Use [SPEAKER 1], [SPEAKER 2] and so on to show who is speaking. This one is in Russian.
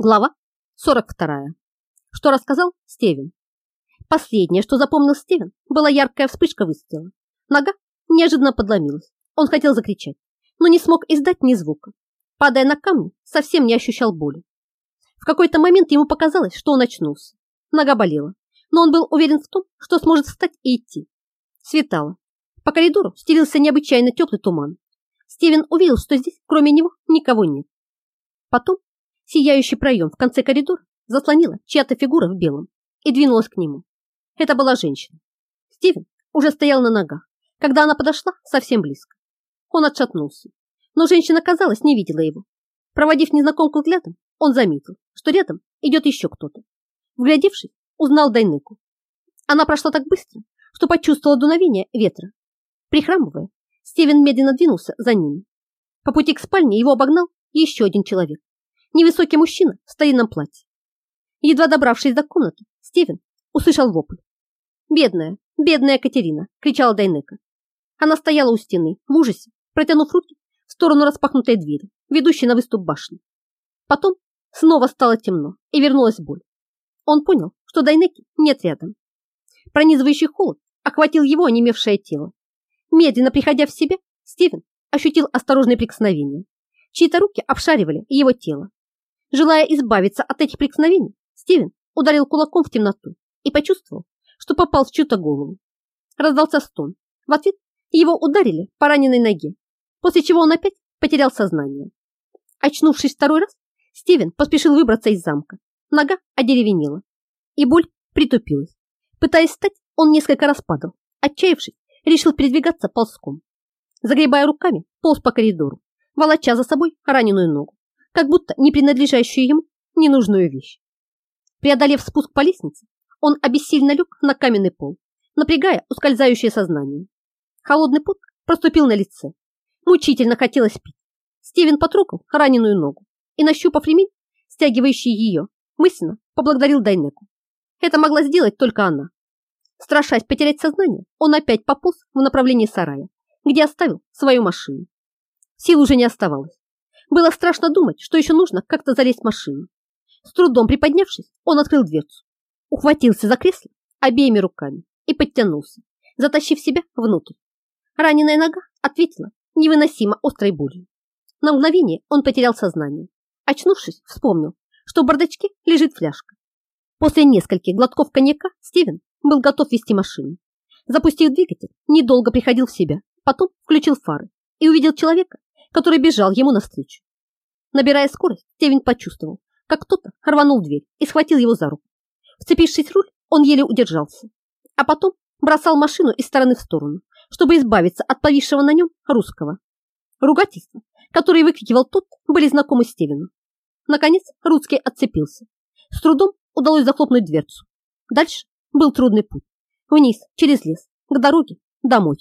[SPEAKER 1] Глава 42. Что рассказал Стивен. Последнее, что запомнил Стивен, была яркая вспышка выстрела. Нога неожиданно подломилась. Он хотел закричать, но не смог издать ни звука. Падая на камни, совсем не ощущал боли. В какой-то момент ему показалось, что он очнулся. Нога болела, но он был уверен в том, что сможет встать и идти. Светало. По коридору стелился необычайно теплый туман. Стивен увидел, что здесь, кроме него, никого нет. Потом Сияющий проем в конце коридора заслонила чья-то фигура в белом и двинулась к нему. Это была женщина. Стивен уже стоял на ногах, когда она подошла совсем близко. Он отшатнулся, но женщина, казалось, не видела его. Проводив незнакомку взглядом, он заметил, что рядом идет еще кто-то. Вглядевшись, узнал Дайныку. Она прошла так быстро, что почувствовала дуновение ветра. Прихрамывая, Стивен медленно двинулся за ними. По пути к спальне его обогнал еще один человек невысокий мужчина в старинном платье. Едва добравшись до комнаты, Стивен услышал вопль. «Бедная, бедная Катерина!» – кричала Дайнека. Она стояла у стены, в ужасе, протянув руки в сторону распахнутой двери, ведущей на выступ башни. Потом снова стало темно и вернулась боль. Он понял, что Дайнеки нет рядом. Пронизывающий холод охватил его онемевшее тело. Медленно приходя в себя, Стивен ощутил осторожное прикосновение. Чьи-то руки обшаривали его тело. Желая избавиться от этих прикосновений, Стивен ударил кулаком в темноту и почувствовал, что попал в чью-то голову. Раздался стон. В ответ его ударили по раненой ноге, после чего он опять потерял сознание. Очнувшись второй раз, Стивен поспешил выбраться из замка. Нога одеревенела, и боль притупилась. Пытаясь встать, он несколько раз падал. Отчаявшись, решил передвигаться ползком. Загребая руками, полз по коридору, волоча за собой раненую ногу как будто не принадлежащую ему ненужную вещь. Преодолев спуск по лестнице, он обессильно лег на каменный пол, напрягая ускользающее сознание. Холодный пот проступил на лице. Мучительно хотелось пить. Стивен потрогал раненую ногу и, нащупав ремень, стягивающий ее, мысленно поблагодарил Дайнеку. Это могла сделать только она. Страшась потерять сознание, он опять пополз в направлении сарая, где оставил свою машину. Сил уже не оставалось. Было страшно думать, что еще нужно как-то залезть в машину. С трудом приподнявшись, он открыл дверцу, ухватился за кресло обеими руками и подтянулся, затащив себя внутрь. Раненая нога ответила невыносимо острой болью. На мгновение он потерял сознание. Очнувшись, вспомнил, что в бардачке лежит фляжка. После нескольких глотков коньяка Стивен был готов вести машину. Запустив двигатель, недолго приходил в себя, потом включил фары и увидел человека, который бежал ему навстречу. Набирая скорость, Стивен почувствовал, как кто-то рванул дверь и схватил его за руку. Вцепившись в руль, он еле удержался, а потом бросал машину из стороны в сторону, чтобы избавиться от повисшего на нем русского. Ругательства, которые выкрикивал тот, были знакомы Стивену. Наконец русский отцепился. С трудом удалось захлопнуть дверцу. Дальше был трудный путь. Вниз, через лес, к дороге, домой.